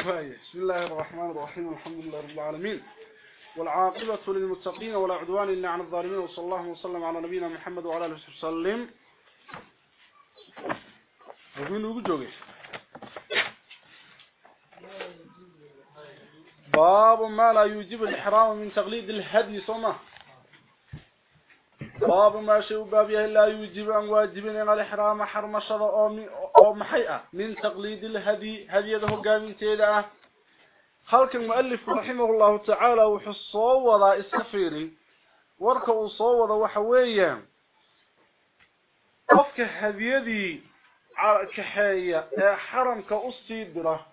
بسم الله الرحمن الرحيم. الحمد لله رب العالمين. والعاقبة للمتقين ولا عدوان إلا عن الظالمين. وصلى الله وسلم على نبينا محمد وعلى آله وسلم. ومن وجوه باب ما لا يوجب الإحرام من تقليد الهدي صمه باب ما شيء بابيه لا يوجب أن واجبين الإحرام حرم شرع أو محيئة من تقليد الهدي هديده قامين تيدا. خلق المؤلف رحمه الله تعالى وحصوا وضع السفيري وركوا صوضا وحويا قفك هديدي كحية حرمك أصيدره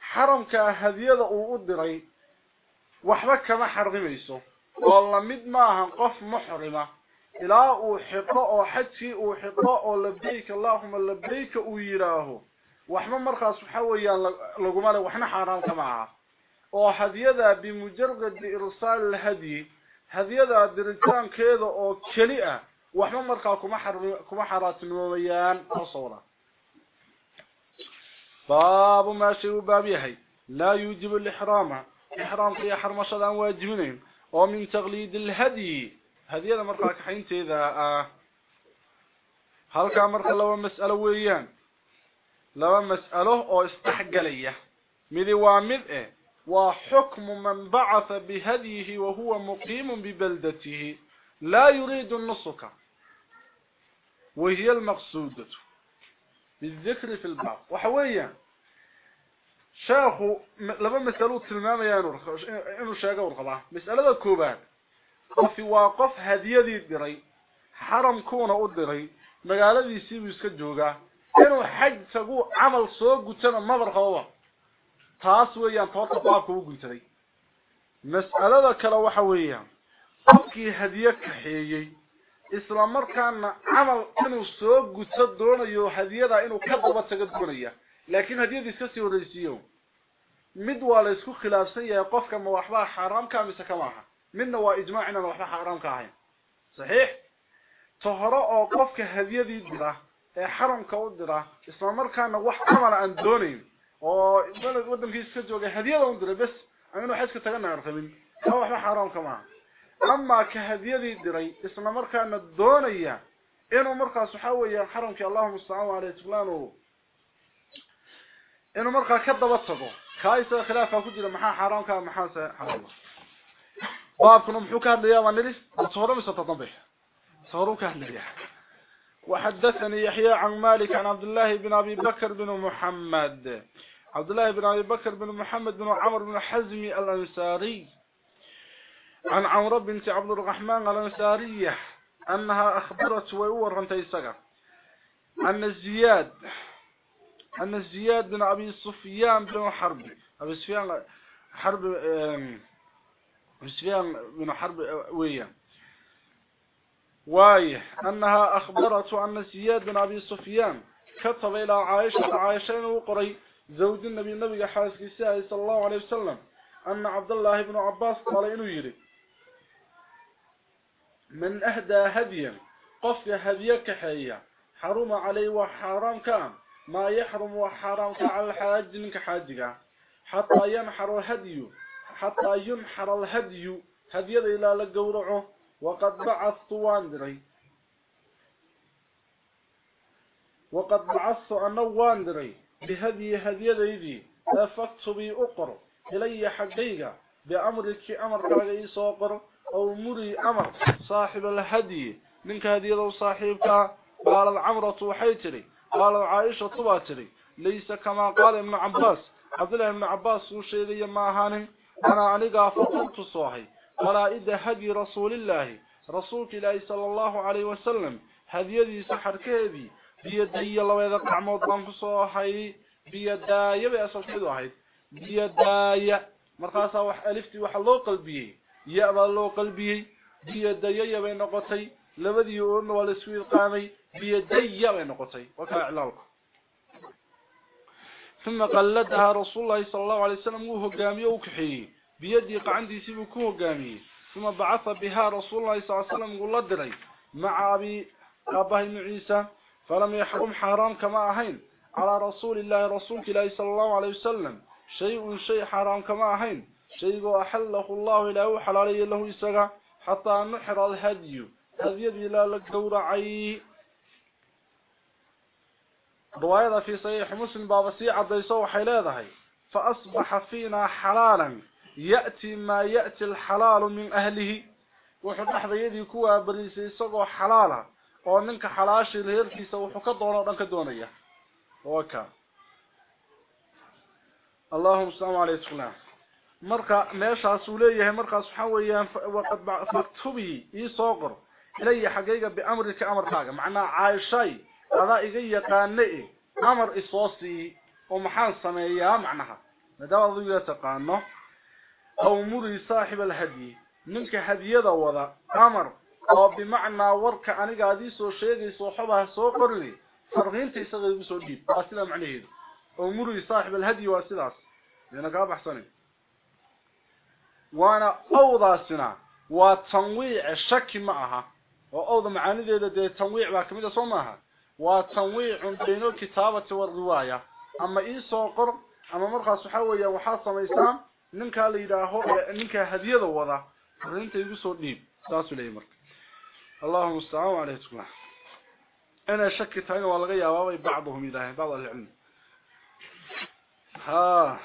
حرمك هديده أودري وحبك ما uu xidho والله مد ما هنقف محرمة. إلا أحطاء حتى أحطاء لبيك اللهم لبيك أويراه وحما مرخص حويا الله وحنا حرام كمعه وحد يذا بمجرد إرسال الهدي هذ يذا درجان كيذا أو كليئة. وحما كما كمحرات المميان وصورة باب ما شئوا باب يهي لا يوجب الإحرام. إحرام قي حرم شدان واجبنين ومن تغليد الهدي. هدي هذا مرقى كحينتي ذا آه. هل كان مرقى لو مسألة ويان. لو مسألة أو استحق ليه مذي وامذ وحكم من بعث بهديه وهو مقيم ببلدته. لا يريد النصك وهي المقصودة. بالذكر في البعض وحويا. شيخ لما مسالوه تلمام يانور إنو شيخه ورقبة. مسألة كوبان. وفي واقف هدية ديري حرم كونه ديري مغالدي سيو اسكا جوغا. إنو حج تغو عمل سو غتنا مبرخوا تاس ويان طوطا با كو مسألة كلا وحا ويان. قفكي هدية كخيهي إسلام مركان عمل إنو سو غتدونيو هدية دا إنو كدبا تغدونيا لكن هذه هي السياسة رئيسيه مد ولا اسكو خلافسيه قفكه ما واخبا حرام كان مس كماها منا وا إجماعنا ما حرام كاهين. صحيح؟ تهرأ أو قفكه هديه دي حرام كا ودرا اسما مركانا واخ كمل ان دونين. أو بل في سجوج هديه اون درا. بس أنا حاسك تغنى رقمين ما واخبا حرام كما. أما كهديه دي دري اسما مركانا دونيا إنو مركا سحا ويا حرام كي اللهم صل على سيدنا inuu markaa ka daba tago kaaysa khilaafa ku jira maxaa xaraam ka maxaa xalaal baabkuna muxuu ka hadlayaa waa nilis ka hadlaya وحدثني يحيى عن مالك عن عبد الله بن أبي بكر بن محمد. عبد الله بن أبي بكر بن محمد بن عمر بن حزم الأنساري عن عمرو بنت عبد الرحمن الأنسارية أنها أخبرت ويور أن تيسقى أن الزياد أن الزياد بن أبي سفيان بن حرب أبي سفيان حرب أبي سفيان بن حرب ويا. واي أنها أخبرت أن زياد بن أبي سفيان كتب إلى عائشة عائشة وقري زوج النبي النبي حاسك الساعي صلى الله عليه وسلم أن عبد الله بن عباس قال إنه يري من أهدى هديا قف هديك حيا حرم عليه وحرام كان. ما يحرم وحرام على الحاج منك حاجك. حتى ينحر الهدي. حتى ينحر الهدي. هدي إلى لقورعه وقد بعثت واندري. وقد بعثت أنا واندري. بهدي هدي ذي أفكت بي أقر إلي حقيقة. بأمرك أمر كاغي سوقر أو مري أمر. صاحب الهدي. منك هدي صاحبك. قال العمرة وحيتري قال عائشة طباتري ليس كما قال ابن عباس. عبد الله بن عباس وشيدي ما هانم أنا أنيقا فقلت صاحي قلائد هدي رسول الله رسولك الله صلى الله عليه وسلم هديدي سحر كيدي بيدي الله وإذا قعمود بانك صاحي بيدايا كيدو هيد بيدايا مرقاسا وح ألفتي وح الله قلبي يأبى الله قلبي نقطي لبدي يقولن والسويد قامي بيدي ونقطي وكا إعلالك ثم قلدها رسول الله صلى الله عليه وسلم وهو قامي وكحي. بيدي قعندي سيبكوه قامي. ثم بعث بها رسول الله صلى الله عليه وسلم قل لدري مع أبي أباه بن عيسى فلم يحرم حرام كما أهين. على رسول الله رسولك الله صلى الله عليه وسلم. شيء شيء حرام كما أهين. شيء أحله الله له حلالي له إساق حتى نحر الهدي. هذه إلى الكورعي رواية في صحيح مسلم باب سيعه ديسو حيلده فأصبح فينا حلالا. يأتي ما يأتي الحلال من أهله. وحضر يدي كو بريس اسقو حلالا. ومنك حلاش الهير في خو كدونا دنك دونيا وكا اللهم صل على سيدنا مرقه ماشي اسوليه مرقه سبحان ويان وقت بعثت به إي سوقر إلي حقيقة بأمرك أمر كاقة معنى عايشي هذا إغي يقاني أمر إصوصي ومحان سمية معنى ندوى ذو يتقانه. أو مري صاحب الهدي. منك هدي يدوض أمر. أو بمعنى ورك أنا قادي سو شيقي سو حبه سو قرلي. فرغين تيسغي بسو جيب. أسلم عليه أو مري صاحب الهدي واسلاس. لأن قابح صني وأنا أوضى سنة وتنويع الشك معها. وأوض معانيه تنويع التنويع إذا صومها وتنويع بين الكتابة والرواية أما إيه صغر أما مرقى صحوية وحاصمة إسلام إذا هو ننكا هدية ضوضة فلنت يقصر نيم داس إليه مرقى اللهم استعاموا عليكم أنا شكت هنا والغي أبابي بعضهم إله بعض العلم ها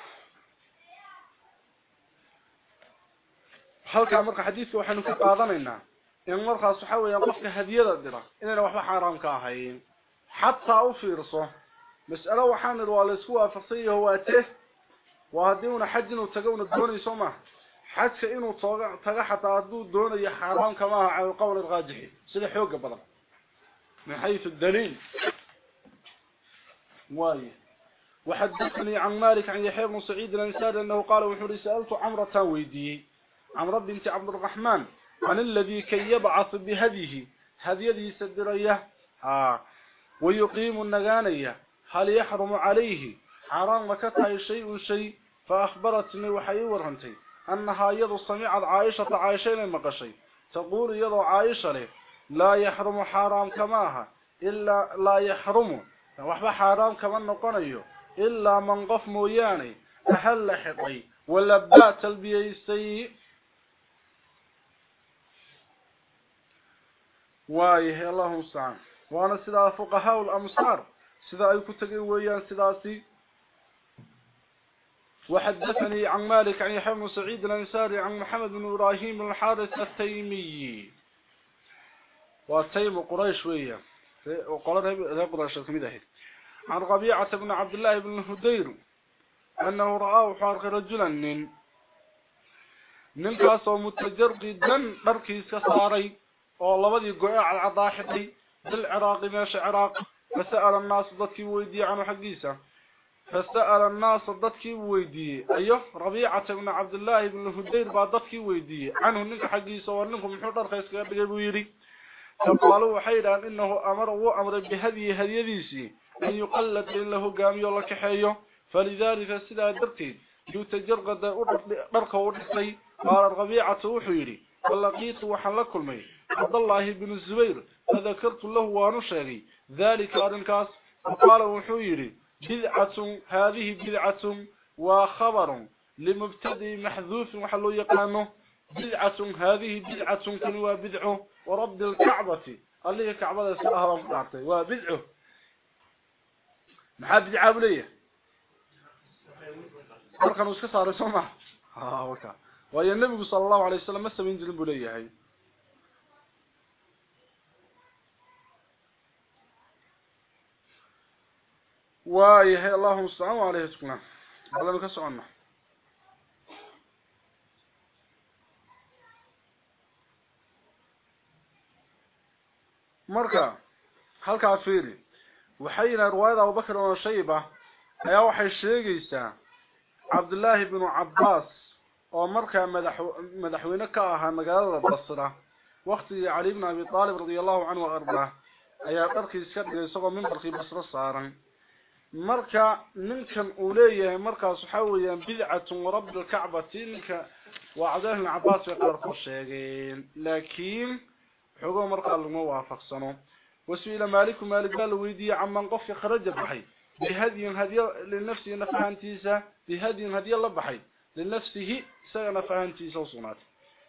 هل كان مرقى حديثه وحنكو قاضنا إنه إن مرخا سحويا قفكه هدية ديره إن أنا واخا حرام كاهين. حتى اوفيرصو مسألة وحان الوالد سوى فصيه هو ته وهديون حج انه تغون دوني حتى إنه توغ تغ حتى أدو دوني حرام كما قول الراجحي. سده حوق بدل من حيث الدليل. واي. وحدثني عن مالك عن يحيى بن سعيد الانسان أنه قال وحوري سالته عمرة تاويدي. عمرة بنت عبد الرحمن. عن الذي كي يبعث بهديه. هديه سدرية. ها. ويقيم النغانية. هل يحرم عليه؟ حرام وكتاي شيء شيء. فأخبرتني وحي ورنتي أنها يد سمعت عائشة عائشه مقشي تقول يد عائشة له لا يحرم حرام كماها إلا لا يحرم. وحبا حرام كما نقنيو إلا من قف موياني أهل حقي ولبات البيسي وايه اللهم استعان وأنا سيدا فقهاء الأمصار سيدا أي كتغي ويان سيداسي وحدثني عن مالك عن يحيى بن سعيد الأنساري عن محمد بن إبراهيم بن الحارث التيمي. وتيم قريش ويا. وقال قريش كميده عن ربيعة بن عبد الله بن هدير أنه رآه حارق رجلا. من ninkaas oo mutajarridan dharkiisa saaray والله بدي قوي على عضاحتي بالعراق ماشي عراق فسأل الناس ضدك ويدي عن حقيسة فسأل الناس ضدك ويدي أيه ربيعة بن عبد الله بن هدير با ضدك ويدي عنه نك حقيسة وانكم حطر خيس كابتك بويري فقالوا حيرا انه أمر وامر بهذه هذه ان يقلد له قام يولا كحيه فلذلك السلاة درتي يتجرغ دا ارخ ورخي قال ربيعه وحيري ولقيت وحن لكلمي عبد الله بن الزبير فذكرت له وأنا شيغي ذلك ارنكاس وقال وحيري بدعة هذه بدعة وخبر لمبتدئ محذوف وحلو يقانه. بدعة هذه بدعة كنوا بدعه ورب الكعبة. قال لي الكعبة سلاها ومقارتي وبدعه محاب دعاب ليه مركن وسك صار سمع ها وكا ويا النبي صلى الله عليه وسلم ما سمين جنب ليه هي وايه اللهم صل عليه وسلم الله كسعنا marka halka fiiri waxayna riwaayada Abu Bakr oo Shayba ayaa waxay sheegaysaa Abdullah ibn Abbas oo marka madax madaxweyne ka ahaa magaalada Basra waqtigii Ali ibn Abi Talib radiyallahu anhu arba ayaa dharkiis ka dhigay isagoo minbarkii Basra saaran marka ninkan uu leeyahay markaas waxa weeyaan bidcatun rabbil ka'bati ninka wacdaah ibn Abbas way qaar ku sheegeen laakiin xogo markaa lagu waafaqsano wasuila malik malik bal weydiye amman qof kharaja baxay بهدي هدي لنفسه نفهانتيسا بهدي هدي الله بحي لنفسه سغنا فهانتيسا وصنات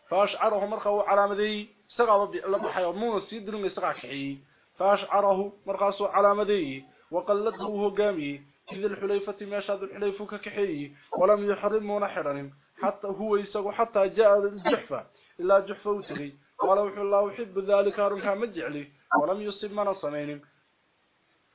فأشعره مرقه علامدي سغا لبحي ومون سيدرن سغا كحي. فأشعره مرقه علامدي وقلده هوغامي إذا الحليفة ما شاد الحليفة كحي ولم يحرم منحرا حتى هو يسقو حتى جاء الجحفة إلا جحفة وتغي وحي الله يحب ذلك أرنها مجعلي ولم يصب من صمين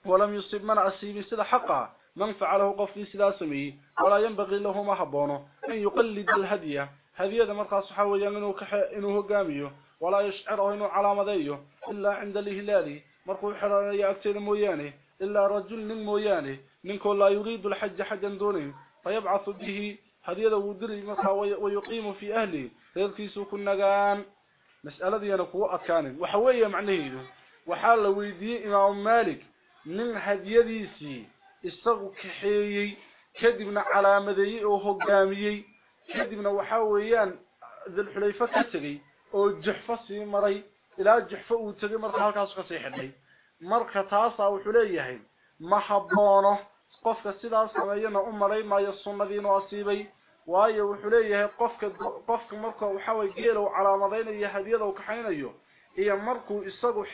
ولم يصب من أسيب سيدا حقا من فعله قفل سيدا سمي ولا ينبغي له ما حبونه. أن يقلد الهدية هدية مرقى صحاوية إنه, إنه قاميه ولا يشعره إنه علامة إلا عند الهلال مرقو حراني يأكتين مويانه إلا رجل من مويانه. منكم لا يريد الحج حجا دونه. فيبعث به هدية ودري مرقى ويقيم في أهله. reerkiisu ku nagaan mas'aladiina kuwa adkaanin waxa weeye macnaheedu waxaa la weydiiyey imaam malik nin hadiyadiisii isagu kaxeeyey kadibna calaamadeeyey oo hogaamiyey kadibna waxa weeyaan dilxulayfa ka tegey oo juxfo sii maray ilaa juxfo uu tegey marka halkaas ka sii xidhay marka taasaa wuxuu leeyahay ma haboono qofka sidaas sameeyana u malay maayo sunnadiinu asiibay waayo wuxuu leeyahay qofka qofka marka waxa way geelo calaamadeynayo hadiyada uu kaxaynayo iyo markuu isagu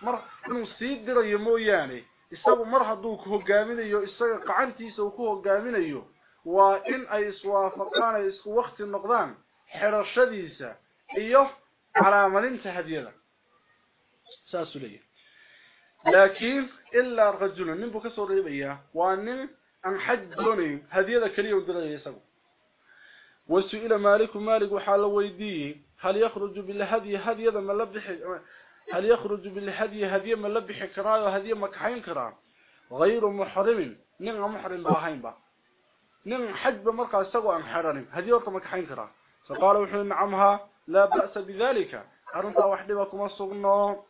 mar inuu sii dirayo mooyaane isagu mar hadduu ku hogaaminayo isaga qacantiisa uu ku hogaaminayo waa in ay iswaafaqaan ay isku waqti noqdaan xirashadiisa iyo calaamadinta hadiyada saasuu leeyahay laakiin ilaa rajulun nin buu kasoo reebayaa waa nin aan xaj doonayn hadiyada keliya u diraya isagu وسئل مالك مالك وحال ويدي هل يخرج بالهدي هدي ما لبخ هل يخرج بالهدي هدي ما لبخ كرا وهدي ما كحين كرا غير محرم. نن محرم باهين با نن حج مرقا سقوا أم حرم. هدي ورطه ما كحين كرا فقال وحين نعمها لا بأس بذلك. أرنتا وحدي وكما صغنو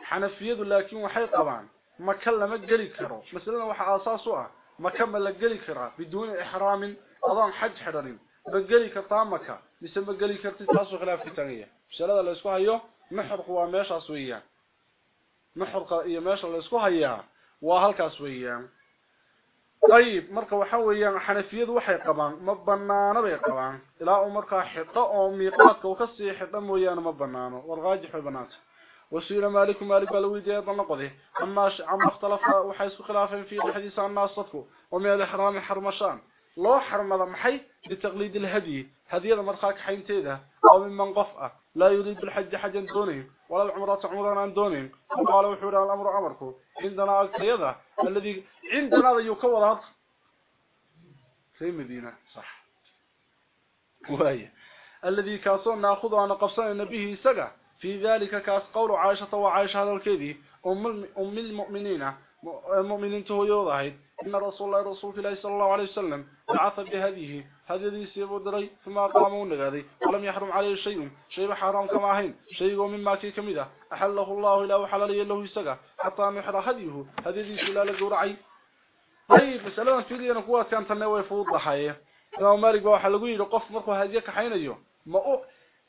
حنفية لكن وحي طبعا. ما كلمة قلي كرو مثلا وحا أساسها مكان لا غلي كرا بدون إحرام. أظن حج حررين بغلي كرتا مكه mise ma geli kartid taasoo khilaafitaniya mashalada la isku hayo maxraq waa meeshaas weeyaan maxrqa iyo meesha la isku hayaa waa halkaas weeyaan طيب marka waxa weeyaan xanafiyadu waxay qabaan ma banaano bay qabaan ilaa uu marka xidho oo miiqaadka uu ka sii xidho mooyaan ma banaano warqaajix way banaanta وسيل مالك مالك بالويدي بنقضه اما عم اختلف وحيث خلافين في الحديث عن ناصتكو ومن الاحرام حرمشان لو حرمده محي بتقليد الهدي هديه مرخاك حينتيده أو من قفأه لا يريد الحج حجا دونه ولا العمرة عمرا عن دونه وقال وحور الأمر امركم عندنا القيادة الذي عندنا يكون في مدينة صح. وهي. الذي كاسون ناخذه عن قفصان النبي سقع في ذلك كاس قول عائشة وعائشة هذا الكذي أم, أم المؤمنين المؤمنين تهيوضاهد إن رسول الله رسول الله صلى الله عليه وسلم بعث بهذه هذه يسيب دري ثم قاموا نغادي ولم يحرم عليه شيء. شيء حرام كما هين. شيء مما كي كمده أحله الله إلا وحلل له يسقى. حتى نحر هديه. هذه سلالة قرعي طيب مسألة فيلي أنا قوة كانت النوي فوض ضحايا إمام مالك waxa lagu yiri qof markuu hadiye ka xaynayo ma u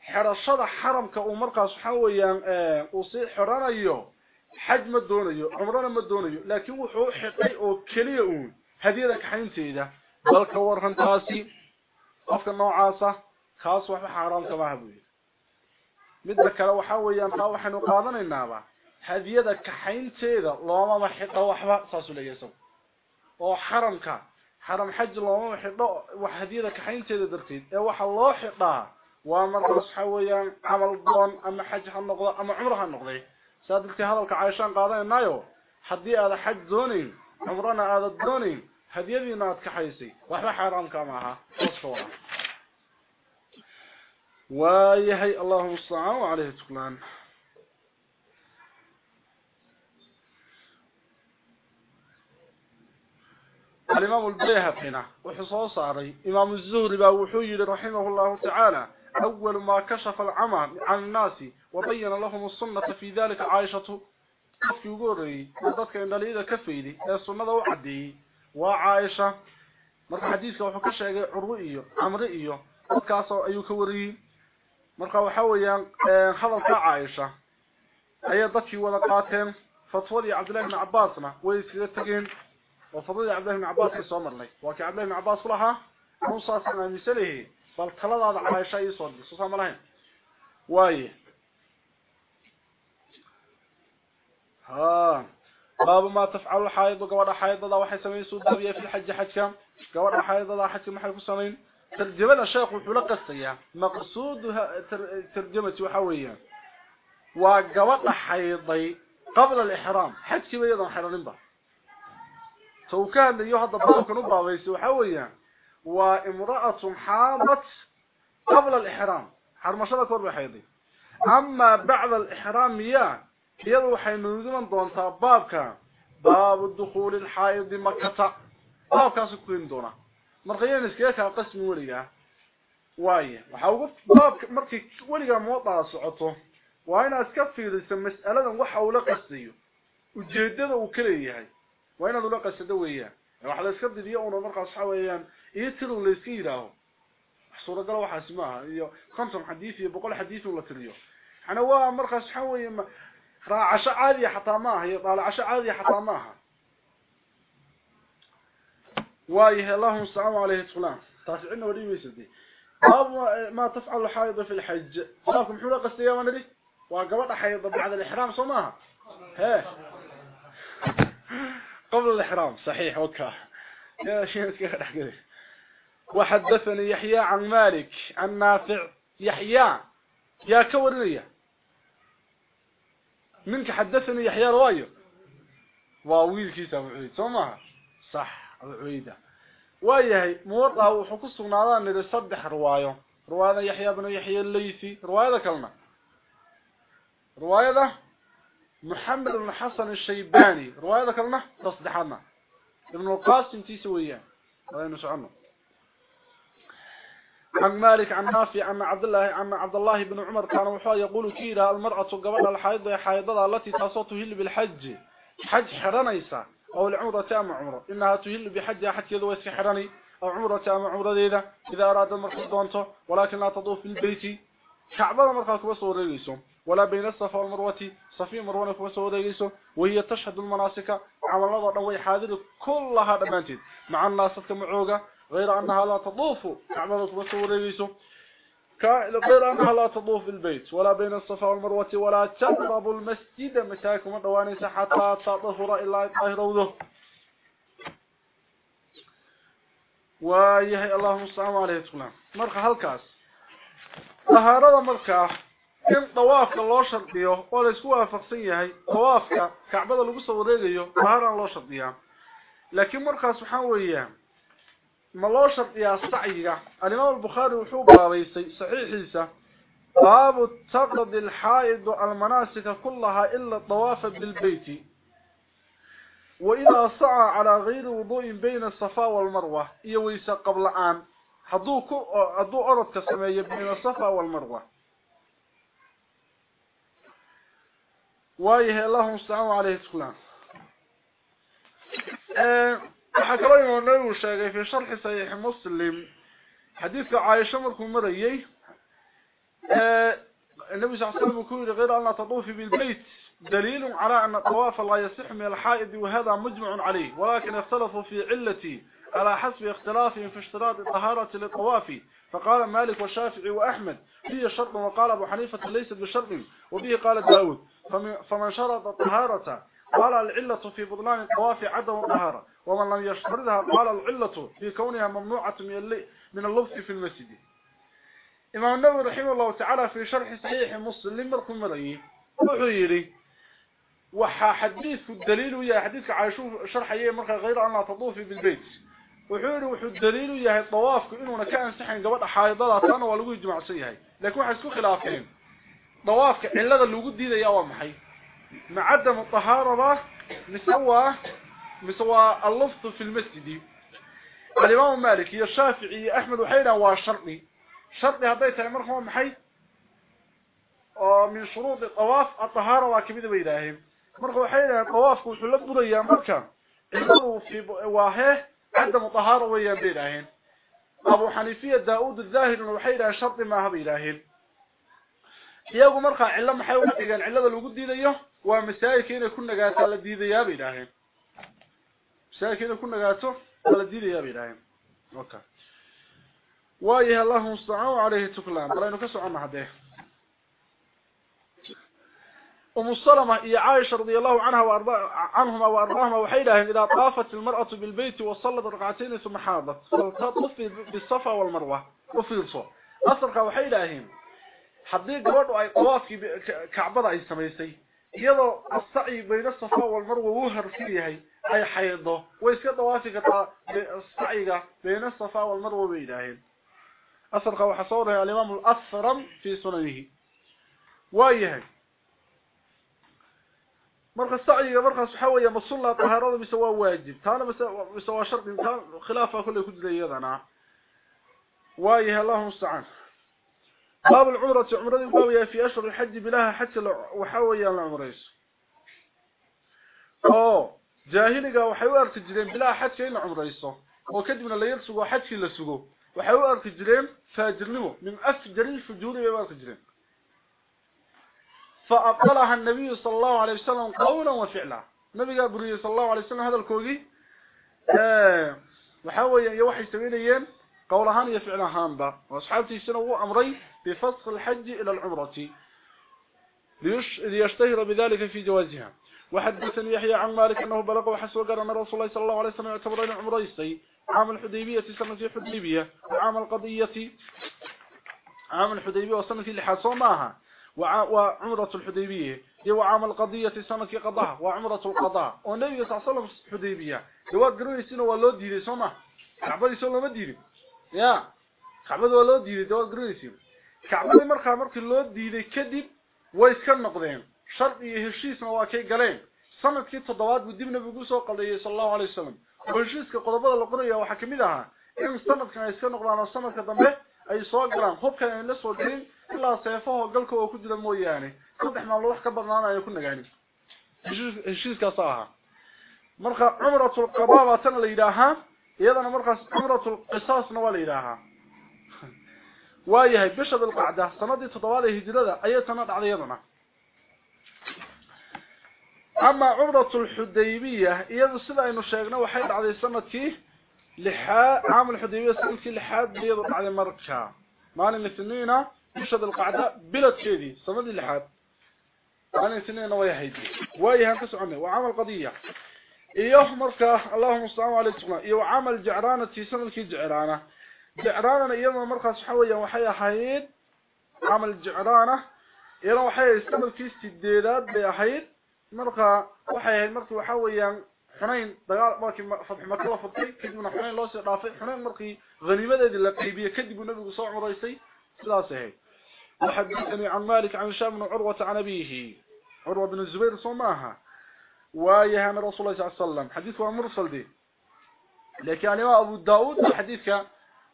xirashada xaramka uu markaas waxa weeyaan ee uu حج ما دونيو عمرنا ما دونيو لكن وحو حقي أو كلية أو هديده كحينتيده بلك ورهن تاسي أفكر نوعاصه خاص وحو حرام كما هبو مد بكره وحا ويان قا وحن قادنينا با هديده كحينتيده لوما ما حقه وحبا ساسو ليسو. أو حرمك حرم حج لوما ما حقه وحديده كحينتيده درتيد. اي وحا لو حقه وامر اصحويا عمل دون أما حج هنقضه أما عمرها هنقضيه سادلتي هذلك عايشان قادين نايو. حدي هذا حج دوني عمرنا هذا دوني. هذي يدي نادك حيسي وحبا حرام كامعها وصفونا ويهي اللهم الصعام وعليه تقلان. الإمام البيهة هنا وحصوص علي إمام الزهر بأوحوي رحمه الله تعالى. أول ما كشف العمى عن الناس وبين لهم السنة في ذلك عائشة قف يقولي وضدك إن دليل كفيدي. السنة وعدي وعائشة مرقى حديثك وحكشة عروئي عمرئي وكاسو أيو كوري. مرقى وحوي حضر كعائشة أي ضدك وذقاتهم فتوى عبد الله بن عباسنا. ويسكتين وفضل عبد الله بن عباس سو لي. وكي عبد الله بن عباس لها موسى صلى مثله. بل طلب على شيء صد سو ما لهين واي ها باب ما تفعل الحائض وقبض حائض waxay sameeyay daabiya fi hajj hajka gabadha xaydada hajka maxay ku sameeyeen tarjumada sheekhu wuxuu la qastaya maqsuuduha tarjumati waxa weeyaan waa gabadha xayday qabla al-ihram hajki bayada xiranin ba توكان iyo hada baabkan u baabayso waxa weeyaan وامرأة حامت قبل الإحرام. حرمشة كورب حيضي أما بعد الإحرام يلو حيمن ذمن دون تبابك باب الدخول الحائض مكة. باب كاسكوين دون مرقيان اسكيكا قسم وليا. واي. وحاوقف باب مرقي وليا موطع سعطه. وأنا اسكفي ذي سمسألة وحاول قصدي وجهدده وكليه وأنا ذو لقى وياه waxa la iska dibiyo oo markaas waxa weeyaan iyo tiro la iska yiraaho suuragal waxa ismaa iyo konton xadiis iyo boqol xadiis la tiriyo ana waa markaas waxa weeyaan raacasho caadi xataa ma aha iyo daalacasho caadi xataa ma aha وايه اللهم صل عليه وسلم تاسعنا ودي ميسدي باب ما تفعل الحائض في الحج لكم حلقه الصيام ندي وقبض حيض بعد الاحرام صومها ها قبل الإحرام. صحيح وكا. يا شيخ وحدثني يحيى عن مالك عن نافع. يحيى يا كورنيه منك حدثني يحيى رواية. واويل كيسا صومها صح عيدة. waayahay muwadaa wuxuu ku sugnaadaan nidi saddex riwaayo riwaayada yaxya ibn yaxya al-laythi riwaayada kalena riwaayada محمد بن حسن الشيباني. رواية كلنا تصدحنا ابن القاسم تيسويا وين سعنه عن مالك عن نافع عن عبد الله عن عبد الله بن عمر كان وحا يقول كيرا المرأة قبل الحيض حيضة التي تصوت هل بالحج. حج حرنيسا أو العمرة تام عمرة. إنها تهل بحج حج يذو حرني. أو عمرة تام عمرة ذيذا إذا أراد المرأة دونته ولكن لا تطوف في البيت كعبة مرأة كبسوا ريسهم ولا بين الصفا والمروة صفي مروة كبسوا ريسهم وهي تشهد المناسك الله ضوي حاضر كلها دمانتين مع الناس كمعوقة غير أنها لا تطوف كعبة كبسوا ريسهم غير أنها لا تطوف البيت ولا بين الصفا والمروة ولا تقرب المسجد مساكم الدوانيس حتى تطهر إلا يطهروه ويهي اللهم السلام عليه وسلم مركة إن طوافك الله شرطيه ولا يسوى فقصية طوافك كعبادة لقصة وديقيه طهارة الله شرطيه لكن مركة سبحانه وإياه ما لو شرطيا سعيغا الامام البخاري وحو بابيسي صحيحيسا باب تقضي الحائض المناسك كلها الا الطواف بالبيت واذا سعى على غير وضوء بين الصفا والمروه يويس قبل ان حدو حدو اورد كسميه بين الصفا والمروه وايه اللهم استعان عليه السلام أه حكرين النبي الشيخ في شرح صحيح مسلم حديث عائشة مركم مريي. آه النبي صلى الله عليه وسلم يقول غير أن تطوفي بالبيت دليل على أن الطواف لا يصح من الحائض وهذا مجمع عليه ولكن اختلفوا في علتي على حسب اختلافهم في اشتراط الطهارة للطواف. فقال مالك والشافعي وأحمد فيه شرط وقال أبو حنيفة ليس بشرط وبه قال داود فمن شرط الطهارة قال العلة في بطلان الطواف عدم الطهارة ومن لم يشترطها قال العلة في كونها ممنوعة من اللبس في المسجد. إمام النووي رحمه الله تعالى في شرح صحيح مسلم مركم مرأيه وحيري وحا حديث الدليل ويا حديث شرح إيه مركا غير أن تطوفي بالبيت. وحيري وحو الدليل ويا الطواف إنه كان سحن قبل حايضات أنا ولو يجمع سيهي لكن وحا سكو خلافين. طوافك علة اللي قد دي يا ومحي مع عدم الطهارة با مسوى مسوى اللفظ في المسجد. الإمام مالك هي الشافعي أحمد وحينا وشرطي شرطي هديت مرخوا محي من شروط الطواف الطهارة وكبيرة بإلههم مرخوا حينا الطواف وحلب بريا مركا إنه في واهه عدم الطهارة ويا بإلههم أبو حنيفية داود الظاهر وحينا شرطي ما هب إلههم iyagu markaa cilo maxay u dhigaan cilada lagu diidayo ومسائل inay ku nagaato la diidayaa bay مسائل inay ku nagaato la diidayaa bay dhaaheen okay waayaha allahu musta'an alayhi tuklan balaynu ka soconna hadee أم السلمة يا عائشة رضي الله عنها وأرضا عنهما وأرضاهما وحيدها إذا طافت المرأة بالبيت وصلت ركعتين ثم حاضت فلتطفي بالصفا والمروة وفي الصور أصدق وحيدها حديق برضو أي طوافي كعبضة أي سميسي يضو السعي بين الصفا والمروة وهر فيها أي حيضه ويسكى طوافي السعي بين الصفا والمروة بيدهين أصدق وحصورها الإمام الأثرم في سننه markaas waxa weeye masulla taharada mise waa waajib. Taana mise waa shardi intaan khilaafa kulli ku jiray iyadana. Waayaha allahu musta'an باب العمرة عمرة باوية في أشهر الحج بلاها حتى وحاوية العمريس. أو جاهلقة وحوار تجريم بلاها حتى إن عمريس وكذبنا اللي يرسقوا حتى يلسقوا وحوار تجريم فاجرنموا من أفجر الفجور بباوة تجريم فأقلها النبي صلى الله عليه وسلم قولا وفعلا. النبي قال صلى الله عليه وسلم هذا الكوغي آه، وحاوية يوحي سبيليين سبيليين قولهان يفعلهان با وأصحابتي سنوا أمري بفسخ الحج إلى العمرة. ليش ليشتهر بذلك في جوازها. وحدثني يحيى عن مالك أنه بلغ وحسوا قال أن رسول الله صلى الله عليه وسلم اعتبر العمريسي عام الحديبية سنة في الحديبيه وعام القضية عام الحديبية وسنة اللي حصوا معها وعمرة الحديبية. وعام القضية سنة قضاها وعمرة القضاء. والنبي صلى الله عليه وسلم الحديبية هو قروا يسينه ولو ديري سوما كعبة يسوه لما ديري. يا. كعبة ولو ديري دوا قروا يسينه كعبة مرخى مرخى لو ديري كدب ويسكن نقضين شرط يهشيسنا واكي قلين. سنة كي تضوات وديب نبي قوسه قضيه صلى الله عليه وسلم. وهشيسك قضبات القرية وحكمدها إن سنة كان يسكن نقضان وسنة كدنبه ay soo galaan hubkan ay la soo gelin ilaa seefaha galka oo ku jira mooyaane saddex maalmood wax ka badnaanayo ku nagaani heshiiskaas aha marka umratul qababa tan la yiraahaa يدنا مرقس عمرة القصاص نوال إلهها وهي بشد القعدة سندي تطوالي هجلدة أيتنا بعد يدنا أما عمرة الحديبية يدو سبع نشاقنا وحيد عدي سنتي لحاد عام الحديبية سنتي لحاد بيضو بعد مرقها معاني مثلنينا بشد القعدة بلا كذي سندي لحاد معاني مثلنينا ويهيدي وهي هنكس عمي وعمل قضية إيوه مركة اللهم السلام إيوه عام الجعرانة في سنة كي جعرانة. جعرانة إيوه مركة سحوية وحيا حيد. عام الجعرانة إيوه وحيا سنة كي استديدات بيا حيد. مركة وحيا مركة وحويا حنين. markii la fadhiyay kadibna xuneen loo soo dhaafay xuneen markii غنيمadeedii la qaybiyay kadib nabigu soo cumraysay sidaas ahay وحدثني عن مالك عن هشام بن عروة عن أبيه. عروة بن الزبير صماها ويها من رسول الله صلى الله عليه وسلم. حديثه مرسل دي. لكن يعني أبو داود حديثك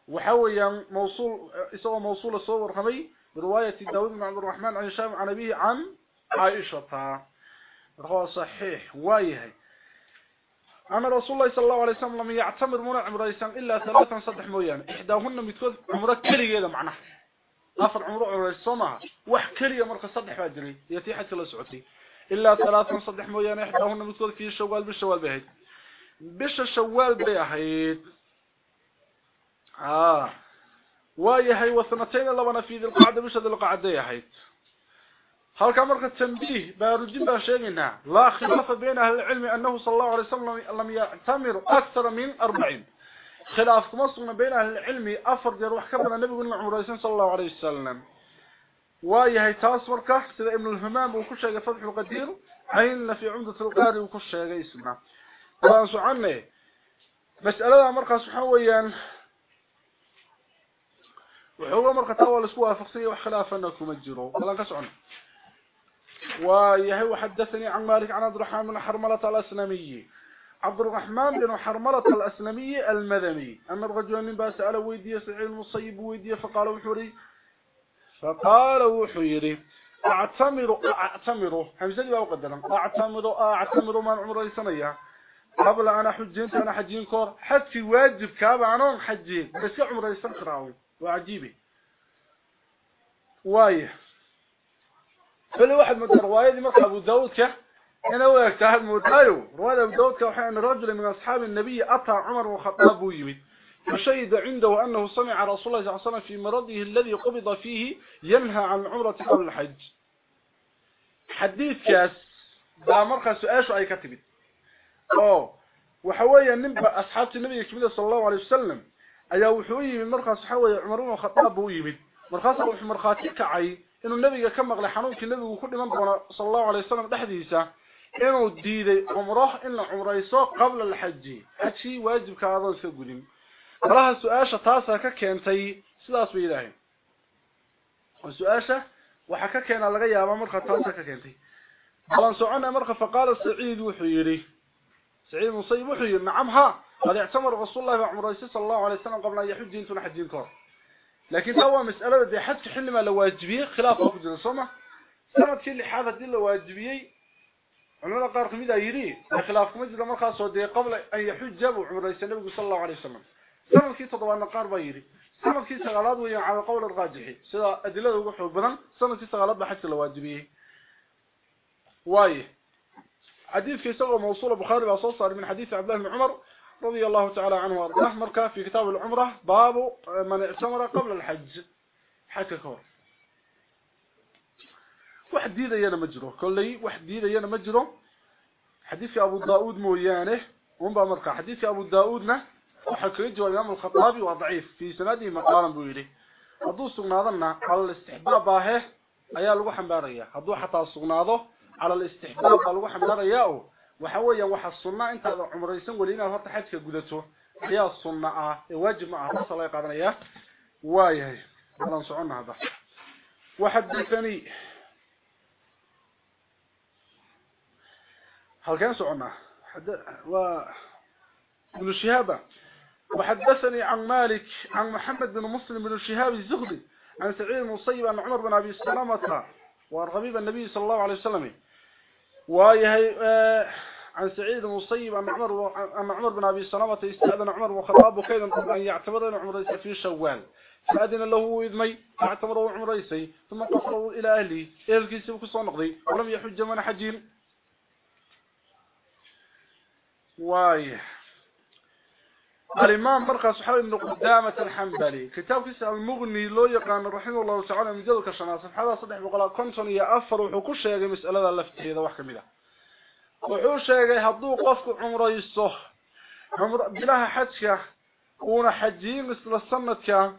وحويا موصول اسمه موصول الصور رقمي برواية داود بن عبد الرحمن عن هشام عن أبيه عن عائشة. هو صحيح وايهي أما رسول الله صلى الله عليه وسلم لم يعتمر من عمريسان إلا ثلاثا صدح مويان إحداهن متكوذ عمره كلي هذا معناه أفر عمره عمريسانها وح كلي مرقى صدح فاجري. يتيحة الأسعتي إلا ثلاثة صدح مويان إحداهن مسكود في الشوال بالشوال بهيد بش الشوال بهيد آه. ويا وايهي وثنتين اللوانا في ذي القعدة بش ذي القعدة يا يهيد هل كامرك التنبيه باردين باشينا لا خلاف بين أهل العلم أنه صلى الله عليه وسلم لم يعتمر أكثر من أربعين. خلاف مصر بين أهل العلم أفرد يروح كبرنا النبي قلنا صلى الله عليه وسلم. وهي هي كح سيده ابن الهمام وكل شيء فتح القدير عين في عمدة القاري وكل شيء يسمع راسه عمه مسألة مركة خاص حويا. وهو أمر طول أسبوع فخصيه وخلاف أنكم تجروا الله قسعن وهي وحدثني عن مالك عن عبد الرحمن بن حرملة الأسلمي. عبد الرحمن بن حرملة الأسلمي المدني أما الرجل من بأس على ويديه سعيد المصيب ويديه فقال وحوري. فقال وحوري اعتمر اعتمر همزة بقى قدرا اعتمر اعتمر من عمر سنية قبل أنا حجين أنا حجين كور. حتى واجب كابا أنا حجين بس عمر سنكراوي وعجيبي. وايه كل واحد من رواية مركب داود كه هنا هو يجتهد متايو داود كه أن رجل من أصحاب النبي أتى عمر وخطاب ويمد وشهد عنده أنه سمع رسول الله صلى الله عليه وسلم في مرضه الذي قبض فيه ينهى عن عمرة قبل الحج. حديث كاس دا مرخى سؤاش أي كتبت أوه. وحوية ننبى أصحاب النبي كبيرة صلى الله عليه وسلم. أي وحوية من مرخى سحوية عمرون وخطاب ويمد مرخى سحوية مرخى تكعي إنه النبي كم مغلى حنوك النبي وكل من بغنى صلى الله عليه وسلم لحديثه إنه ديدي عمره إلا عمره قبل الحج. هذا حتى واجب كهذا سيقولين فلها سؤاشة تاسا ككينتي سلاس بإلهي وسؤاشة وحكا كينا لغي مرخة تاسا ككينتي فلان سعان مرخة فقال سعيد وحيري سعيد مصيب وحيري نعمها قد اعتمر رسول الله وعمر رسول صلى الله عليه وسلم قبل أن يحج دين تنح الدين كور لكن هو مسألة بدي حد تحل ما لواجبيه خلافه أبدا صمع سمت كل حافة دين لواجبيه ان لا قارق ميدا يري خلاف مجد المرخص ودي قبل ان يحج ابو عمر رئيس النبي صلى الله عليه وسلم sanadkii todobaan qaar baa yiri sanadkii sagaalaad weeye cala qowl raajixi sida adilada ugu xoog badan sanadkii sagaalaad baa xajka la waajibiyay waaye حديث كيسه موصول البخاري بقى صار من حديث عبد الله بن عمر رضي الله تعالى عنه وأرضاه. مركا في كتاب العمرة باب من اعتمر قبل الحج. حكى كور. واحد ديدا يانا مجرو. كلي واحد ديدا يانا مجرو. حديث أبو داود مويانه. ونبا مركا. حديث أبو داودنا وحكيت وإمام الخطابي وضعيف في سنده مقالا بويري هذا السقناضنا على الاستحباب هاه أيا الوحن بارية هذا حتى السقناضه على الاستحباب الوحن بارية وحويا وحى الصناع انت عمر ريسان ولينا فتحت في قدته أيا الصناع واجمع رسالة قرنية وايهي هذا نصعون هذا وحدثني هل كان صعونا حد... و... من الشهابة وحدثني عن مالك عن محمد بن مسلم بن شهاب الزهري عن سعيد المصيب عن عمر بن أبي سلامة وارغبيب النبي صلى الله عليه وسلم. وهي عن سعيد المصيب عن عمر. عن عمر بن أبي سلمة استأذن عمر وخطاب كيدا أن يعتبر إن عمر في شوال. فأذن له إذمي فاعتبره عمر يسي ثم قصروا إلى أهله إهل كيسي وكسوا نقضي ولم يحج من حجين واي. الإمام مرخى صحابي انه قدامة الحنبلي. كتاب في المغني لو يقان رحمه الله تعالى من جلد كشنا. صفحة 350 يا أفر و هو كشيغه مساله لفتيده واخ كميده و هو شيغه حدو قفكو عمره يسوح عمر بلاها حجيه وونه حجي مثل الصمتك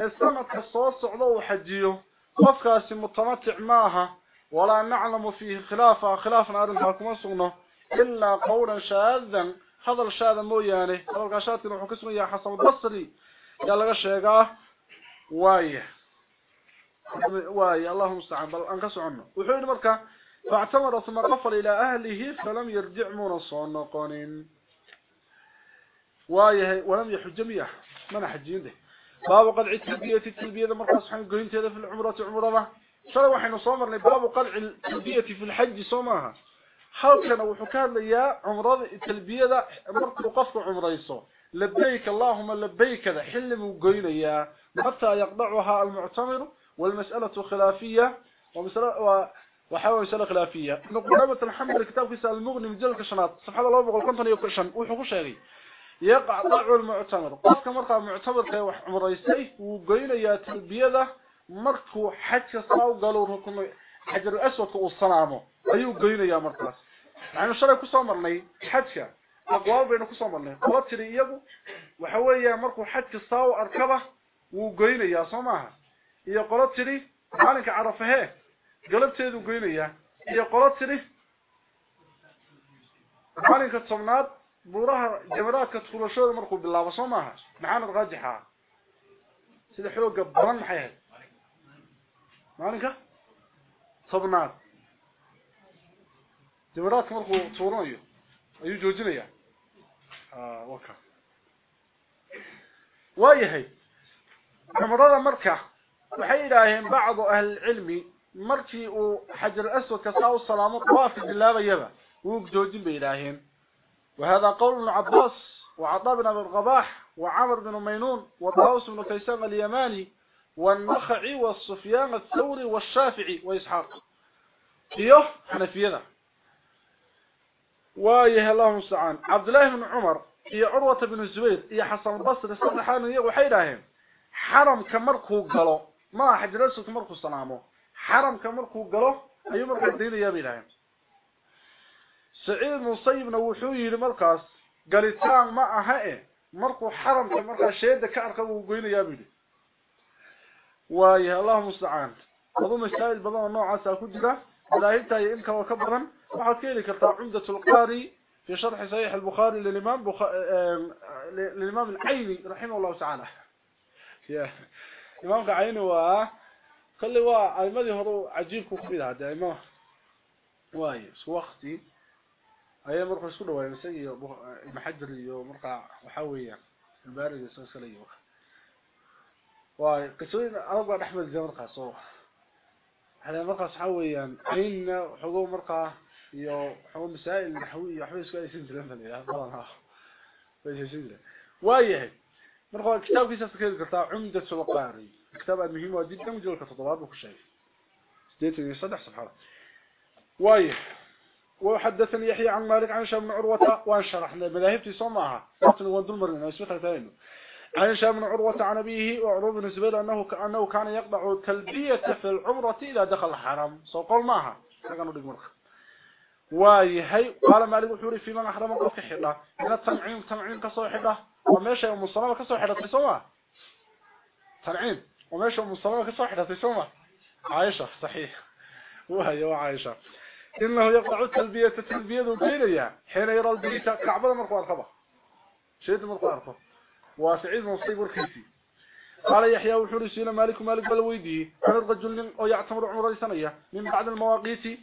الصمت خصو صعده وحجيه قفكاسي متمتع معها ولا نعلم فيه خلافة. خلافنا ارن حكمه سنه إلا قولا شاذا. Hadal shaada mooyaane hadalkaa shaadkina wuxuu ka sugan yahay xasan basri yaa laga sheegaa waaya waaya allahu mustacaan bal aan ka soconno wuxuu yidhi marka فاعتمر ثم قفل إلى أهله فلم يرجع منصون قنين ولم يحج مياه من حجين ده باب قلع التلبية التلبية ذا مركز حين قلين تهذا في العمرة عمرة شرع وحين صومر باب قلع التلبية في الحج عمرة التلبية ذا مركز قفل عمرة يصو لبيك اللهم لبيك ذا حلم وقين يا متى يقضعها المعتمر والمسألة خلافية ومسألة وحاول مسألة خلافية إنه قدامة الحمد الكتاب في المغني من جلد كشنات سبحان الله بقول كنت يكشن وحكو شيغي يقع ضعو المعتمر قف مرقى معتمر كي عمر يسي وقينا يا تلبية مركو حج صاو قالوا حجر الأسود والصنامه أيو قينا يا مرقى يعني الشرع كسو مرني حجك أقوال بينه كسو مرني قلت لي إيابو وحوية مركو حج صاو أركبه وقينا يا صماها إيا قلت لي مالك عرفه galabteedu goynaya iyo qolo tiri maalinka tobnaad buuraha jamaraadka tuulashooda markuu bilaabo soo maaha maxaanad raajixa sida xooga badan maxay maalinka tobnaad جبرات مرقو تورون أيو ايو جوجين ايا آه وكا. وايهي. جبرات مرقا وحيدا اهم بعض أهل العلم. مرتي أو حجر الأسود كساو السلام وقافد الله بيبا ووك جوجين بيلاهين وهذا قول عباس وعطابنا بالغباح وعمر بن مينون وطاوس بن كيسام اليماني والنخعي والصفيان الثوري والشافعي وإسحاق. إيوه حنفيذا ويهلهم سعان. عبد الله بن عمر يا عروة بن الزبير يا حسن البصري يستطيع حالة وحيدهم حرم كمركو قلو ما أحد جلسة مركو صنامه حرم كمركو قلو أي مركو الدين يبيلهم سعيد مصيب نوحوه لمركز قلتان ما أهائه مركو حرم كمركو شهيد كأركو قلو يبيله الله سعان. أظن الشائل بضان النوع عسى كجرة. Badan waxaad ka heli kartaa cumdat lqari في شرح صحيح البخاري للإمام بخ... للإمام العيني رحمه الله تعالى. إمام العيني و خلي وا أيمدي هرو عجيب كوكبيد هذا. إمام واي وقتي أي مرقى سكوله واي مسيي محجر يو مرقى وحوية البارد يسلسل يو واي قصوين أربع أحمد زي مرقى صوح هذا مقص حويا يعني إن حضور مرقة يو حضور مسائل حويا حويس كاي سنت لمن يا طبعا بس جيده وايه مرقة كتاب في سفك القطاع عمدة سوقاري كتاب مهم جدا مجل كتطلب وكل شيء. ديت صدح سبحانه وايه وحدثني يحيى عن مالك عن شمع عروة وان شرحنا مذاهب في قلت له وندمر أنا شو خلفه عن شام بن عروة عن أبيه وعروة بن زبير أنه, كان يقطع التلبية في العمرة إذا دخل الحرم. سوقل معها كانوا دق مرخ وايهي قال مالك وحوري في من أحرم قف حدا من التنعيم تنعيم كسو حدا وماشي يوم الصلاة كسو حدا تسوى. تنعيم. وماشي يوم الصلاة كسو حدا تسوى. عائشة صحيح. وهي وعائشة إنه يقطع التلبية التلبية ذو حين يرى البيت كعبة مرقوة الخبر شيء مرقوة وسعيد مصيب الخيسي قال يحيى وحوري سينا مالك مالك بلويدي. عن الرجل ويعتمر عمر سنية من بعد المواقيت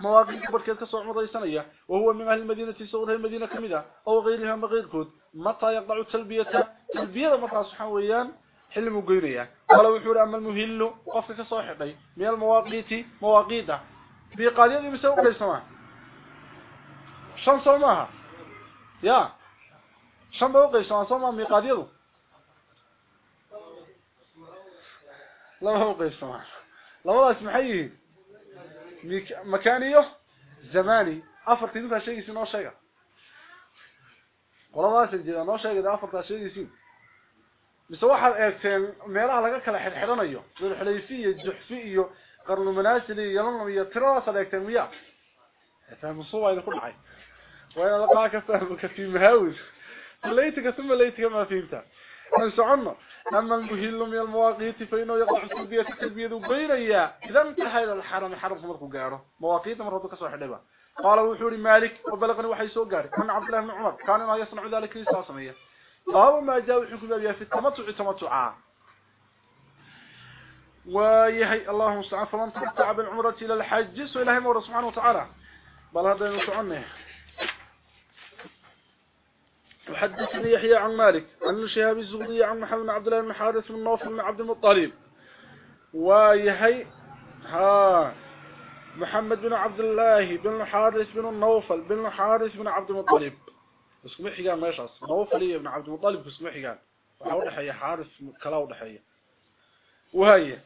مواقف بركات كسو عمريسانيا وهو من أهل المدينة سورة المدينة كميده أو غيرها ما غيركود متى يقطع التلبية؟ تلبية متى سبحان حلم غيريا قال وحور أما المهل قف كسو من المواقيت مواقيده بقاليه مسو قيسما شن سومها يا. شم بوقي شانسون مامي قديلو لا بوقي شانسون لا والله اسمحيه مكانيه زماني افرق تنفع شيء يسين أو شيء والله واسل جدا أو شيء اذا افرق تنفع شيء يسين بسواحة الاكتين ميلاح لقاك لحد حران ايو الحليفية الجحفية قرن المناسلية يلنم يتراس الاكتين مياه فهم الصوبة اذا كل عين وأنا لقاك فهم كثير مهاوز ليتك ثم ليتك ما فهمت. نسعنا أما المهل من المواقيت فإنه يقع التلبية التلبية بينيا إذا انتهى إلى الحرم حرم مركو قاره مواقيت مرة كسو حدبا قال وحوري مالك وبلغني وحي سو قاري أن عبد الله بن عمر. كان ما يصنع ذلك ليس سمية قال ما جاء الحكم بها في التمتع تمتعا ويهي الله مستعان فمن تمتع بالعمرة إلى الحج سئله مورا سبحانه وتعالى. بل هذا ينسعنه وحدثني يحيى عن مالك عن شهاب الزغري عن محمد بن عبد الله بن حارث بن نوفل بن عبد المطلب. ويحيى ها محمد بن عبد الله بن حارث بن النوفل بن حارث بن عبد المطلب. اسمه حيغان ماشاس نوفل بن عبد المطلب؟ اسمه حيغان waxa u dhaxeeya xaaris kala u dhaxeeya وهي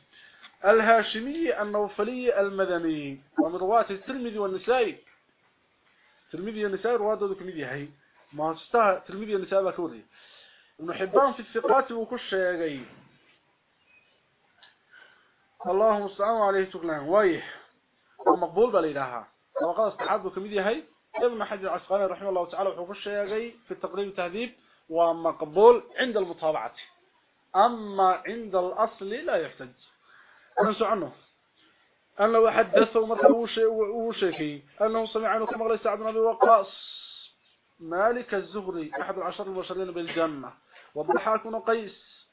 الهاشمي النوفلي المدني. ومن رواة الترمذي والنسائي. الترمذي والنسائي رواة كميد يحيى ما استاه تلميذ النساء كوري ابن حبان في الثقات وكل شيء اللهم صل عليه تقلان ويه ومقبول بليلها وقال استحاب كميدي هي ابن حجر العسقلاني رحمه الله تعالى وكل شيء في التقريب والتهذيب ومقبول عند المتابعة أما عند الأصل لا يحتج. نسوا عنه. أنه حدثه مرة وشيكي أنه سمع عنه كما قال سعد بن أبي وقاص. مالك الزهري أحد العشر المبشرين بالجنة والضحاك بن قيس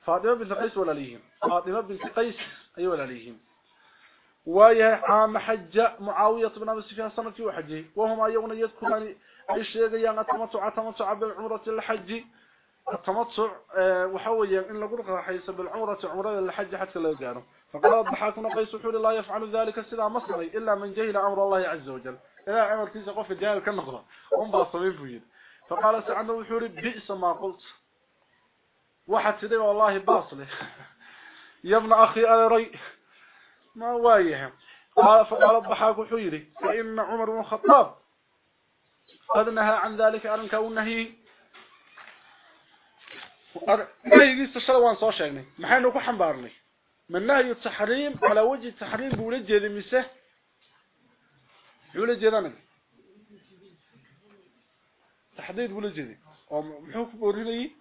فاطمة بنت قيس ولا ليهم فاطمة بنت قيس أي ولا ليهم وهي عام حج معاوية بن أبي سفيان سنة وحجه وهما يوم يذكران أي شيء يعني التمتع تمتع بالعمرة الحج. التمتع وحويا إن لقد حيث بالعمرة عمرة الحج حتى لا يقانوا فقال الضحاك بن قيس حول لا يفعل ذلك السلام مصري إلا من جهل أمر الله عز وجل. إلى عمل كيسا قف الجاهل كالنقضة هم باصمين فيد فقال سعنا وحوري بئس ما قلت. واحد سيدي والله باصله يا ابن أخي أنا ري ما وايه؟ قال فقال الضحاك حيري فإن عمر بن الخطاب قد نهى عن ذلك أرنك والنهي نهي استشرى وان صار شيئا محاين نكو حنبارني من نهي التحريم على وجه التحريم بولد جيد مسه يولد جيدانا تحديد بولد جيد ومحوك بوريني.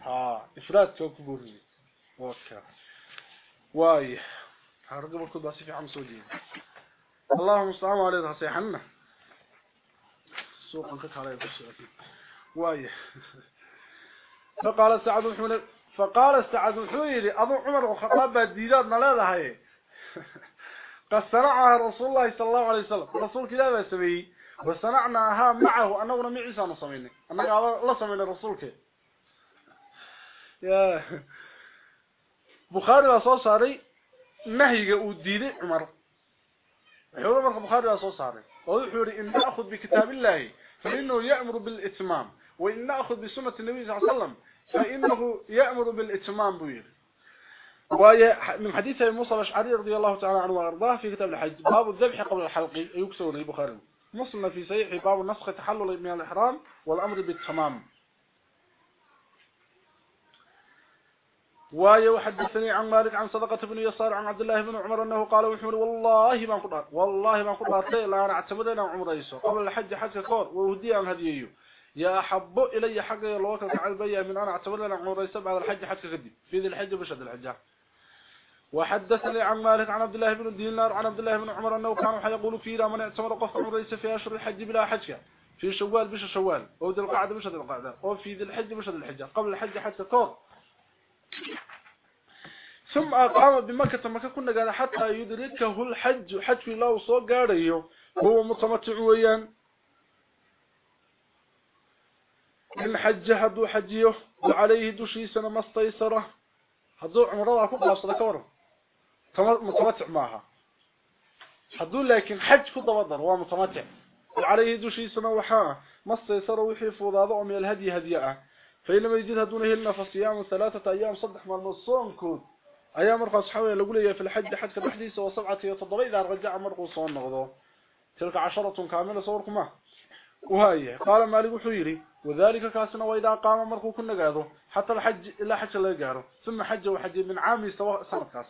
ها إفراد كوك بوريني. وكا واي. هرقب الكل في عم سودين اللهم السلام عليكم صيحنا سوقا كتاري بشرتي واي. فقال سعد بن فقال سعد بن أبو عمر وخطاب ديداد نلهي قد صنعها رسول الله صلى الله عليه وسلم. رسول كذا سمي وصنعناها معه أنه معيسى نصميني أنا لا سمينا رسولك. يا. بخاري Umar wuxuu marka Bukhari soo saaray oo wuxuu yiri in naakhud bi kitaabillahi fa innahu ya'muru bil itmam wa in naakhud bi sunnati nabiy sallallahu alayhi wasallam fa innahu ya'muru bil itmam buyir وهي من حديث موسى الأشعري رضي الله تعالى عنه وأرضاه في كتاب الحج باب الذبح قبل الحلق يكسر البخاري. مسلم في صحيح باب نسخ تحلل من الإحرام والأمر بالتمام. وايه وحدثني عن مالك عن صدقة بن يسار عن عبد الله بن عمر أنه قال وحمر والله ما قدر والله ما قدر لا أنا أعتمد أنا عمر يسو قبل الحج حج كور وهدي عن هديه يا حب إلي حق يلوك كعلبية من أنا اعتمد أنا عمر يسو بعد الحج حج كدي في ذي الحج بشد الحج. وحدثني عن مالك عن عبد الله بن دينار عن عبد الله بن عمر أنه كانوا حيقولوا فينا من اعتمد قف عمر يسو في أشهر الحج بلا حج. في شوال بش شوال. أو ذي القعدة بشد القعدة. أو في ذي الحج بشد الحج. قبل الحج حج كور ثم أقام بمكة. مكة كنا قال حتى يدركه الحج. حج في الله وصوق قاريه هو متمتع ويان. إن حج هدو حجيه وعليه دوشي سنة مستيسرة هدو عمره أكون قاصة كوره. متمتع معها. هدو لكن حج كده وضر هو متمتع. وعليه دوشي سنة وحاه مستيسرة وحي فوضاضع من الهدي هديئة. فإن لم يجد هدونه إلا فصيام ثلاثة أيام صدح من الصوم كود. leeyahay fil hajj xadka dhaxdiisa oo 7 iyo 7 ila rajaca markuu soo noqdo tilka 10 kaamila sawirkuma وهاي قال مالك وحيري. وذلك كاسنا وإذا قام مركو كنغادو حتى الحج إلى حج لا يغارو ثم حج وحج من عام سواء سنة كاس.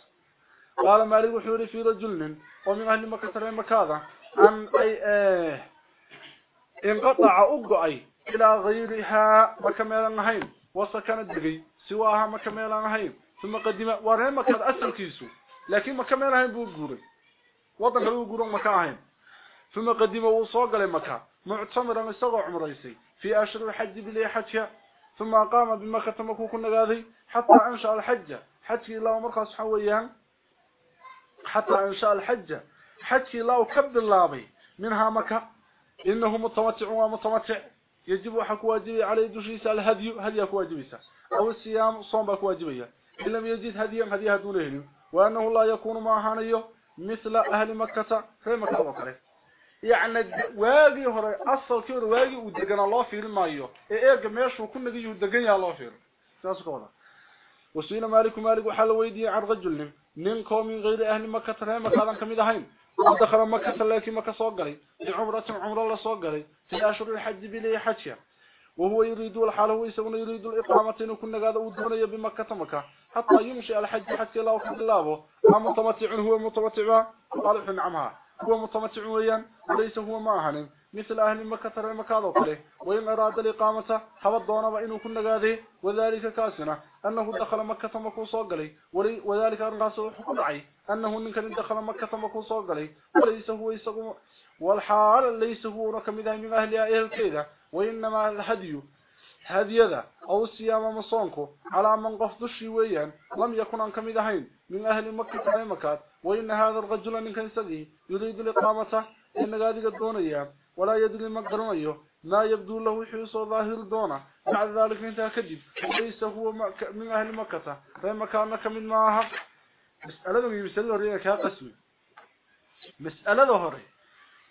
قال مالك وحيري في رجل ومن أهل مكة ترى مكاذا. أن اي آه انقطع اغاي إلى غيرها مكملن هين وسكنت دغي سواها مكملن هين ثم قدم ورين مكان أسل كيسو. لكن مكان ميلهين بو قوري وضن هلو قورون مكاهين ثم قدم وصوق لمكان معتمرا استغى عمريسي في أشهر الحج بلي حجها ثم قام بمكة مكو كنا قاذي حتى أنشاء الحج. حتى الله مرخص حويان حتى أنشاء الحج. حتى الله كبد اللابي. منها مكة. إنه متمتع ومتمتع. يجب حق واجبي عليه دوشيسا الهدي هدي أكواجبيسا أو الصيام صوم بأكواجبية إن لم يجد هديا هديها دونه وأنه لا يكون معهانيه مثل أهل مكة. في مكة وكره يعني واقي هوري أصل كيور واقي ودقن الله في المايو إيه ميش وكنا دي ودقن يا الله فيه ساسك وضع وسئل مالك مالك وحال ويدي عن رجل. منكم من غير أهل مكة في مكة كمدهين ودخل مكة لكن مكة صغري بعمرة عمرة الله صغري في أشهر الحج بلي حجها وهو يريد الحال هو يسون يريد الإقامة. إنه كنا قاد ودوني بمكة مكة. حتى يمشي الحج حتى وحد الله أما متمتع هو متمتع. قال نعمها هو متمتع ويان وليس هو معهن. مثل أهل مكة ترى مكة له وإن أراد الإقامة حوض دونا وإنه كنا قاده وذلك كاسنا. أنه دخل مكة مكو صوغلي وذلك أرغاسه حكم عي أنه من كان دخل مكة مكو صوغلي وليس هو يسقم والحال ليس هو كمذا من أهل أهل كذا وإنما الهدي هدي ذا أو الصيام مصونكو. على من قفض الشيويا لم يكن أن كمذهين من أهل مكة في مكات وإن هذا الرجل من كنسدي يريد الإقامة. إن قادق الدونية. ولا يدري ما يبدو له حيث ظاهر الدونة. بعد ذلك انتهى كذب. ليس هو من أهل مكة. في مكانك من معها. مسألة من مسألة ريك قسمي مسألة ظهري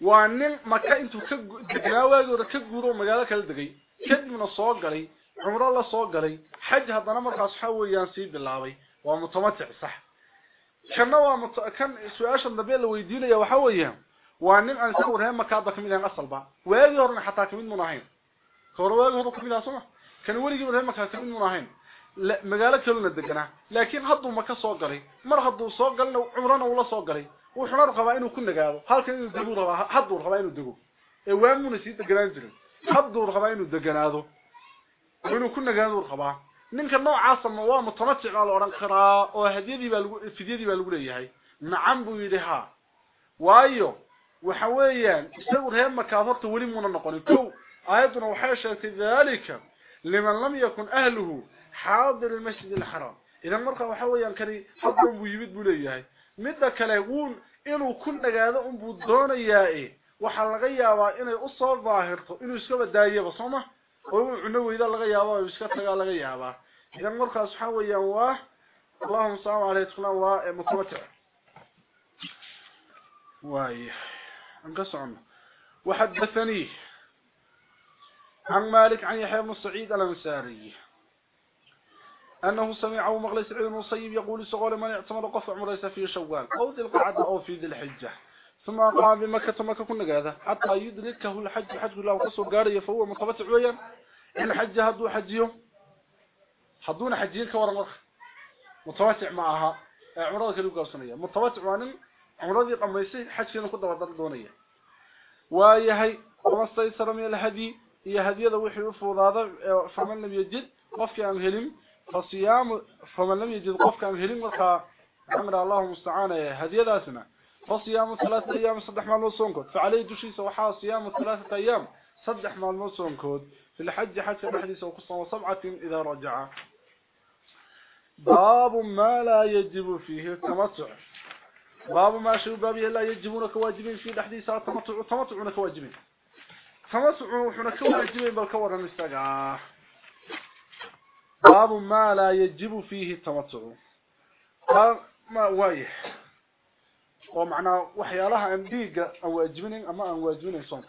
ka degnaa waagooda ka guuro magaalo kala degay كدبنا صو غلي عمره لا صو غلي حج هذا مرخص حويان سي بلاوي ومتمتع صح. كان هو مت... كان سواش النبي لو يديله وحا ويان وان ان سو رهم مكاد كمين أصل با. ويغي هرن حتى كمين مناهين. كرو ويغي هرن كمين اصل كان ويغي هرن مكاد كمين مناهين. لا مقالة كلنا دغنا لكن حدو ما كسو غلي مر حدو سو غلنا عمرنا ولا سو غلي وخنا رقبا انو كنغاو هلكن دغو ربا حدو ربا انو دغو اي وامن سيته قد ورغبا انو دغناادو وينو كنا غادو ورغبا نينك نو عاصم وا متمتع على اورن قرا أو هديدي با لغو فيديدي با لغو ليهي نعم بو يديها وايو. وحا ويان هاي هيم مكافرت ولي مون نكونتو ايتنا وحاشه ذلك. لمن لم يكن أهله حاضر المسجد الحرام. إذا مرق وحا ويان كري حضر بو يبيد بو ليهي ميد كلاغون انو كن دغاادو ان بو دونياي waxa laga yaabaa inay u soo baahirto inuu iska badaayaba sooma oo uu cuno weyda laga yaabaa oo iska tagaa laga yaabaa. Idan markaas waxa weeyaan waa اللهم صل على سيدنا ومتوتع واي انقصعنا وحدثني عن مالك عن يحيى بن سعيد الانصاري أنه سمعه مغلي سعيد المصيب يقول سقول من اعتمر قف عمريس في شوال أو ذي القعدة أو في ذي الحجة ثم قام بمكة مكة كنا هذا حتى يدركه الحج حج الله وقصه قارية فهو متبتع ويا إن حج هدو حجيه حدون حجين كورا مرخ. متبتع معها. عمره كلو قرصنية متبتع وانن عمره ذي قميسي حج كنا كنا بدر دونية. ويهي من الهدي. هي هدية وحي وفوض هذا فمن لم يجد قفك عن هلم. فصيام فمن لم يجد قف كان هلين مرقا عمر الله المستعان هديداسنا فصيام ثلاثة أيام صدح مال صونكود فعليه دشيس وحا صيام ثلاثة أيام صدح مال صونكود في الحج حتى الحديث وقصة وسبعة إذا رجع. باب ما لا يجب فيه التمتع. باب ما شو بابه لا يجبون كواجبين في الحديثات التمتع التمتع كواجبين تمتع وحنا كواجبين بل كورا مستقاه باب ما لا يجب فيه التمتع. ما وايح ومعنى وحيالها امديق أو واجبين اما ان واجبين صنك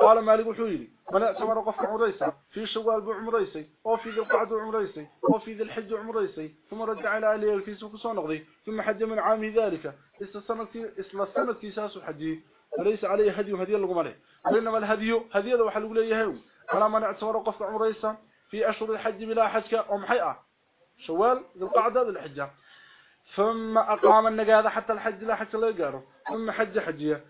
قال مالك وحويلي من اعتمر قف عمريسي في شوال بعمريسي أو في ذي القعد عمريسي أو في ذي الحج عمريسي ثم رجع إلى اهله في سوق صنغضي ثم حج من عام ذلك اسلا سنة كيساس حجي فليس عليه هدي هدي لكم عليه وإنما الهدي هدي ذو حلق ليه على من اعتمر قف عمريسي في أشهر الحج بلا حج ومحيئة شوال ذو القعدة ذو الحجة ثم أقام النقاذ حتى الحج لا حج لا يقاره ثم حج حجية.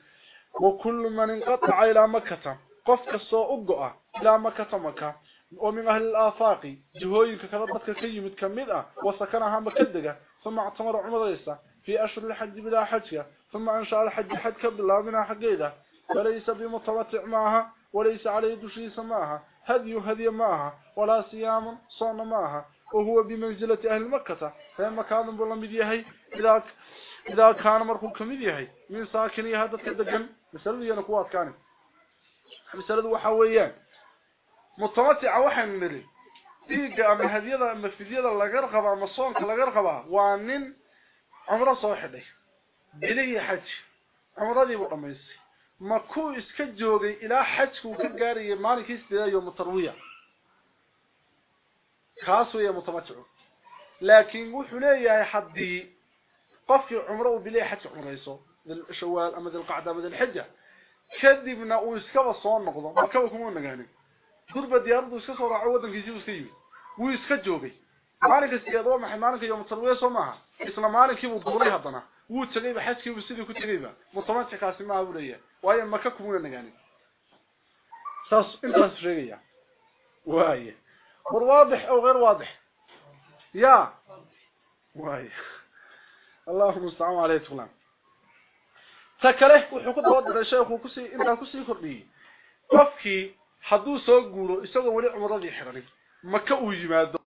وكل من انقطع إلى مكة. قفك السوء أقعى إلى مكة مكة. ومن أهل الآفاق. جهوين كذبتك كي متكمدة وسكنها مكدقة. ثم اعتمر عمر ريسة في أشهر الحج بلا حج ثم أنشاء الحج حج كبلا منها حقيدة. فليس بمتمتع معها. وليس عليه دشي سماها. هدي هدي معها. ولا صيام صوم معها. وهو بمنزلة أهل مكة. فإما كان بلمد يهي إذا, كان مركو كمد يهي من ساكني هذا الدقن مثل ينقوات كان مثل وحويان. متمتع وحن نري إيقا أما هديدا أما فديدا لغرقبا أما صونك لغرقبا وانين عمره صوحدي بليه حج. عمره بقميسي ma ku iska joogay ilaa xajku ka gaarayay maalinkii sideed yawm tarwiya كاسو يا متمتع لكن وحليا حدي قف عمره وبلي حتى عمريسو ذل شوال أما ذل قعده أما ذل حجه شدي بنا ويسكوا صون نقضوا ما كانوا كمان نغاني تربى ديار دو سكوا راعوا ودن جيزو سيوي ويسكا جوغي مالك السيادو ما حمانك يوم تلوي سو إسلام مالك يبو دوري هضنا وو تغيب حجك يبو سيدي كتغيبا متمتع كاسي ما ابوليا وايا ما كانوا كمان نغاني ساس انتاس رجيا وايه مر واضح أو غير واضح يا واي اللهم استعان عليه تولان تكره وحكم ودر الشيخ وكسي ان كان كسي كردي قفكي حدو سو غورو اسا ولي عمره دي خيرني مكه أو يماده